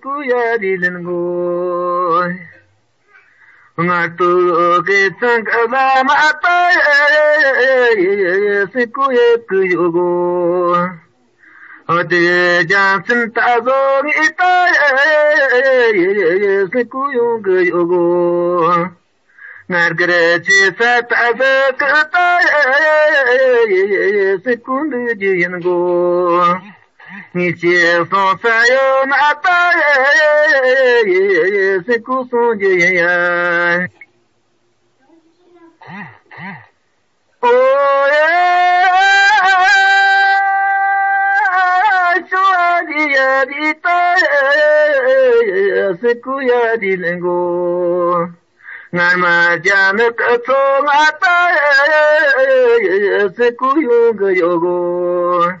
tu ya di lin go 你姐夫在有那大爷，谁姑苏爷爷？哦耶，主啊的呀的大爷，谁姑呀的能够？俺们家那个从俺大爷，谁姑有个有个？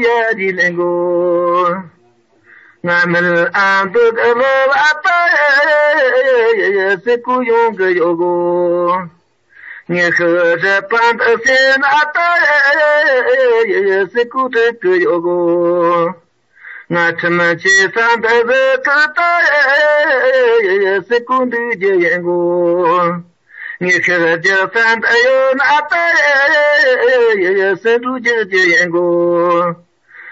咿呀咿两歌，俺们俺都个老阿大，是苦养个幺哥。你可是半头细阿大，是苦头个幺哥。俺出门去上台子阿大，是工头叫烟哥。你可是叫上台哟阿大，是徒弟叫烟哥。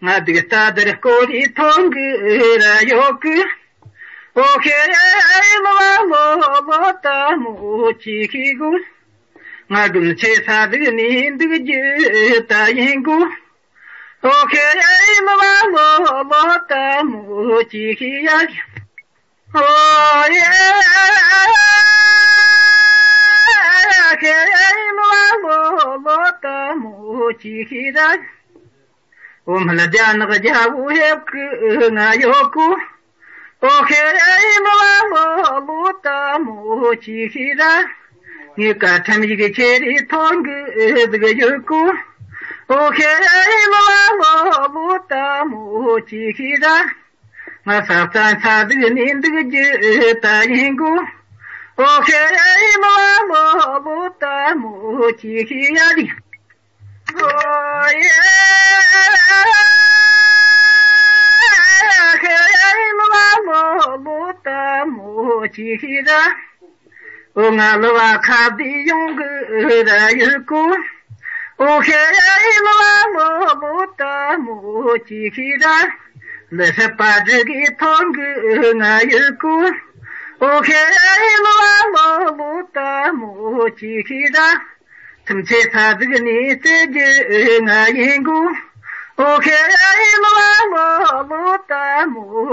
ma dhiga tadar kodi thong ra yok o khere ay mwa mo mo ta gu ma dun che sa dhig ni dhig o khere ay mwa mo mo ta ya o ye khere ay mwa mo mo ta 我的家那个家务也干，我有苦。我黑老老不打母鸡去啦！你给他一个吃的汤羹，这个有苦。我黑老老不打母鸡去啦！我上山采的那的菌，打野菇。我黑老老不打母鸡去呀！我呀。chi o nga lo wa o o ta o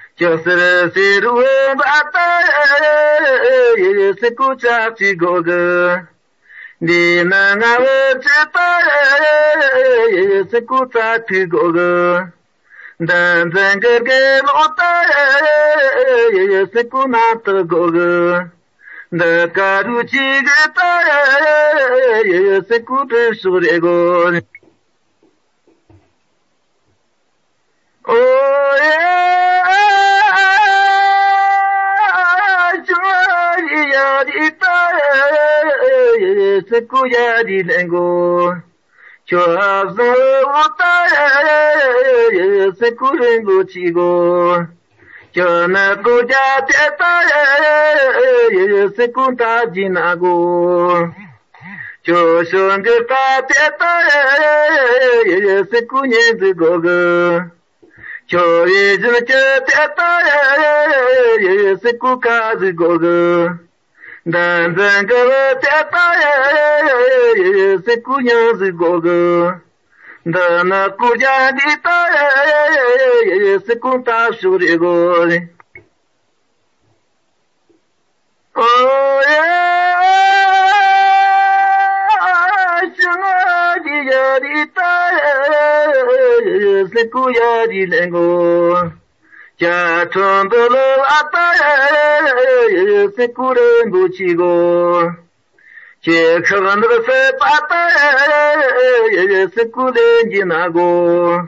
Yasirwe bataye eh, yesikucha eh, eh, chigoga. Dina ngawe chitaye yesikucha chigoga. Danzengerge lotaye yesikunata goga. Dakaruchi getaye yesikuta shuregoni. Oh yeah! sequoia de lengo. Chozo utare sekurengo chigo. Chona kuja tetare sekunta jinago. Choshonguta tetare sekunye zigogo. Chorizin tetare sekuka zigogo. Dandangala teta se kunya zigoga. Dana kuja dita se kunta shurigori. Oh yeah, shanga dija dita se kuya dilengo. Ya chondolo ataya se kure nduchi go. Che kagandra se pata ye se kule jina go.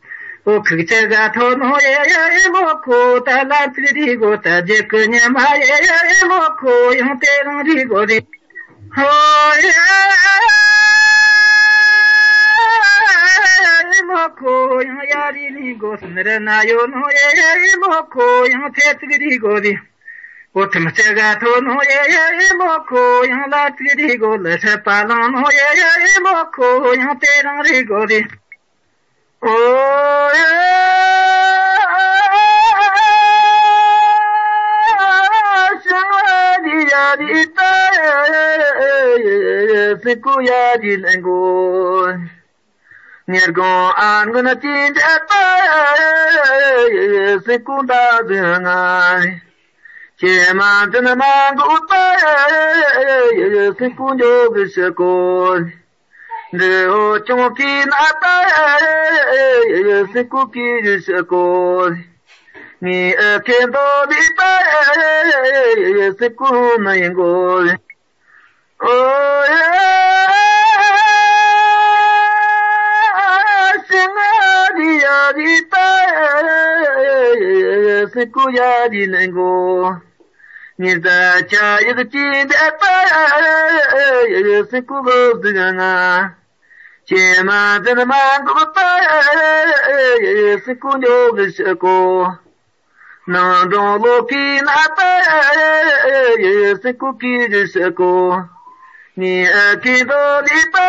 o khigche ga ye ye ye ta la ta je ye ye ye mo te ro di ye ye mo ko yo no ye ye o ye ye no ye ye te siku ya jin engun nirgo an guna chin jata siku da dungai che man tana man gu ta siku jo bishakon 是我种的那袋，是果子是果子，你看到的袋，是果那样个。哦耶！是俺的呀的袋，是果呀的那样个，你在家也是金的袋，是果好这样啊。天马在那漫过飞，是姑娘的诗歌；南中路比那飞，是故人的诗歌。你爱听到的飞，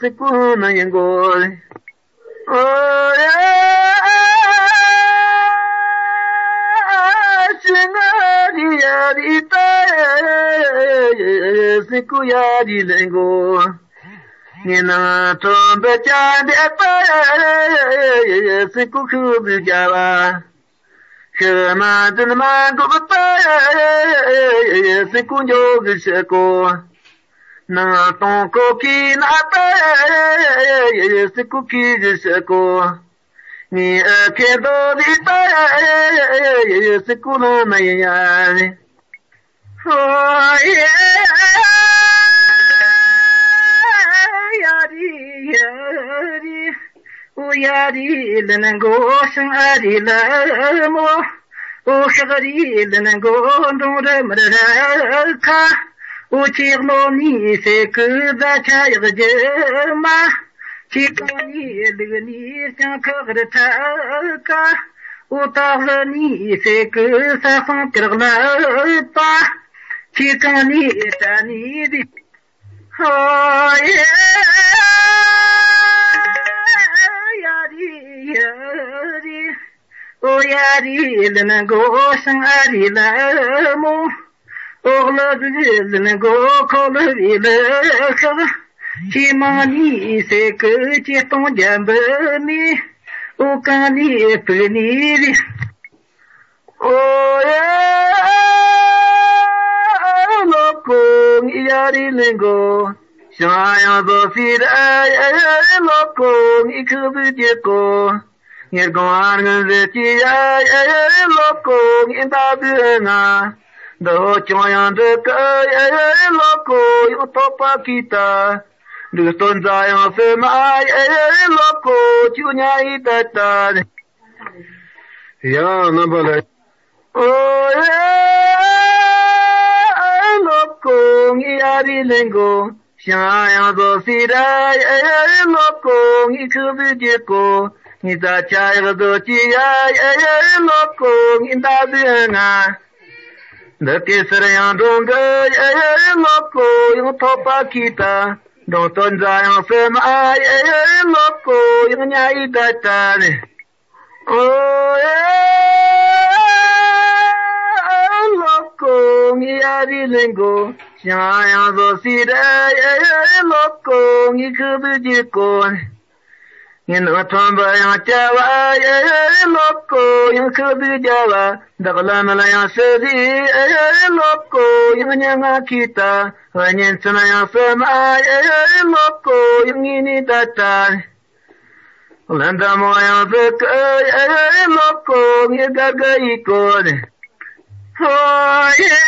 是故人念过。啊，天啊，你呀你飞，是故乡的人过。你那东北家的白，是过去不假吧？河马在那马过白，是过去不瞎过。那东高家那白，是过去不瞎过。你爱看到的白，是过了那样年。哎耶！乌雅的能能够生爱的冷漠，乌黑的能能够懂得么的深刻，乌寂寞你是隔着墙也寂寞，乌寂寞你你隔着窗也寂寞，乌寂寞你是隔着山也寂寞，乌寂寞你在隔着海也寂寞。Oyarilin goşun arilemu Oğladilin gokolu ilakı Çimani ise kıçı tonjambami Ukani epleniri Oya lokung iyarilin go Şaya zafir ay ay lokung ikıbı dikon Nier goargen zit jij er lokong in da buena. Do choyan de kai er lokoi utopa kita. Dus ton zai on se mai er loko chunya itata. Ya na bale. Oh yeah, lokong yari lengo. Shaya do sirai er lokong ikubi jeko. ya, ịtachadociahereloko aia kesaraya doghere lọko tọpa kita na ụtọụyasena hee lọko yaata elọko dilo aya zosirhee lọko kdjiko ينغطنبا يعتوى يلوكو ينكبي جوا دغلام لا يعسدي يلوكو ينغنيما كيتا ونينسنا يعسما يلوكو ينغيني داتا لندا مويا بك يلوكو يغاقا يكون Oh, yeah.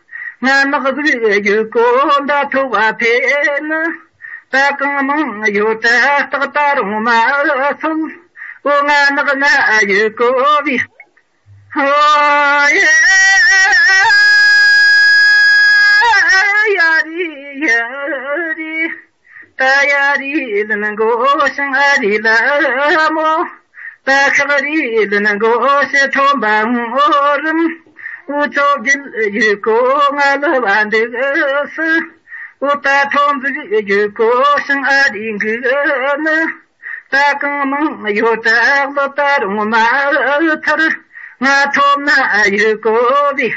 俺们那个日子越过越甜，咱哥们又在打打龙马了，我俺那个男又过比火焰呀的呀的，大呀的人能够生儿的了么？大个的人能够生长白胡子么？ucogin jukongalob eh, andigas utatomz jukoshin eh, adingigan takmang eh, yotaqdotar umatar ngatomna ayukodi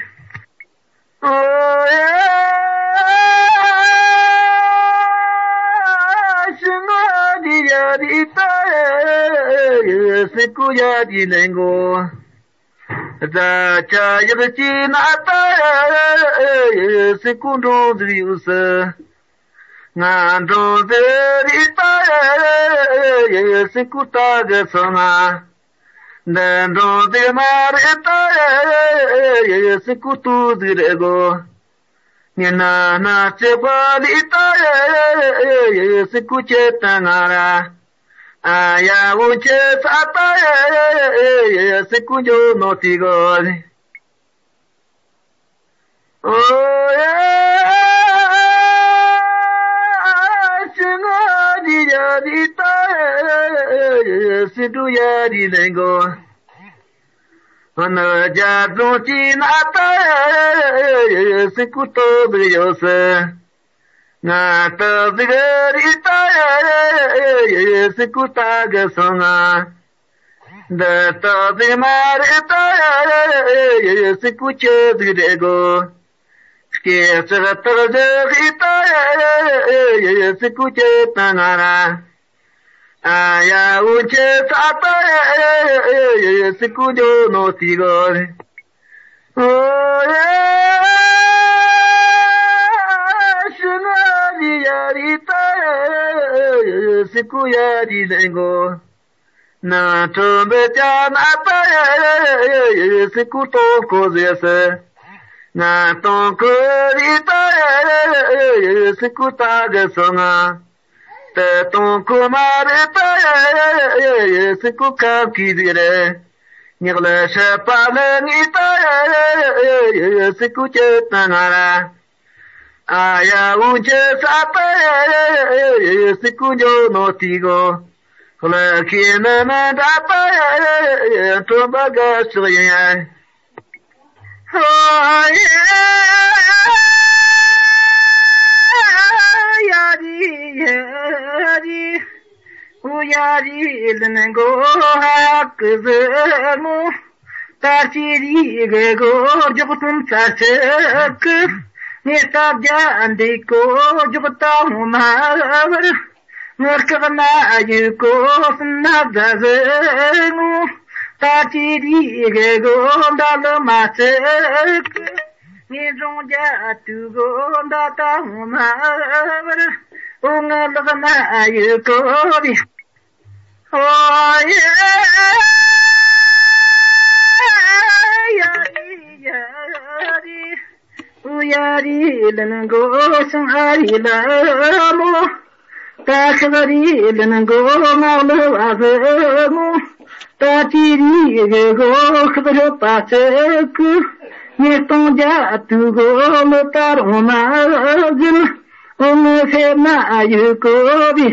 Shinadi yadi ta, sekuya di lengo. eta chayabichinata eh, eh, eh, e segundo dios na todo te ri pae e segundo ta gesona de todo dime eta e ni nana te badi ta e segundo Aya uche sapa e se kunjo no tigole. Oh ya chunga di ya di ta se du ya di lengo. Ana ja do ti na ta se kuto brio se. Na ta bigari ta 哎哎哎哎哎，是苦大哥送啊，得到病儿的哎哎哎哎哎，是苦吃的这个，吃出来的病儿的哎哎哎哎哎，是苦吃的难啊，哎呀，我吃啥的哎哎哎哎哎，是苦叫弄死个，哎，是我你呀你咋？siku ya di lengo na tombe jam apa ya siku toko zese na to ko di ta ya siku ta ge songa te to ko ma re ta ya siku ka ki dire nyegle she pa le ni ta ya siku che ta 哎呀，我这三百呀，小姑娘那的个，后来去慢慢打扮呀，多么个水呀！哎呀，呀的呀的，我呀的两个哈哥哥么？大姐的那个叫什么？你打不着俺的狗，就打我马儿；我可没有狗，你打着我。打你的狗，打了吗？这个你庄家打我的马儿，我我那个没有狗的，好呀！yari lin go sun ari la mo ta khari lin go ma lo wa ze mo ta ti ri ge go khbar pa se ku ye tong ja tu go mo ta ro ma jin o mo se ma ayu ko bi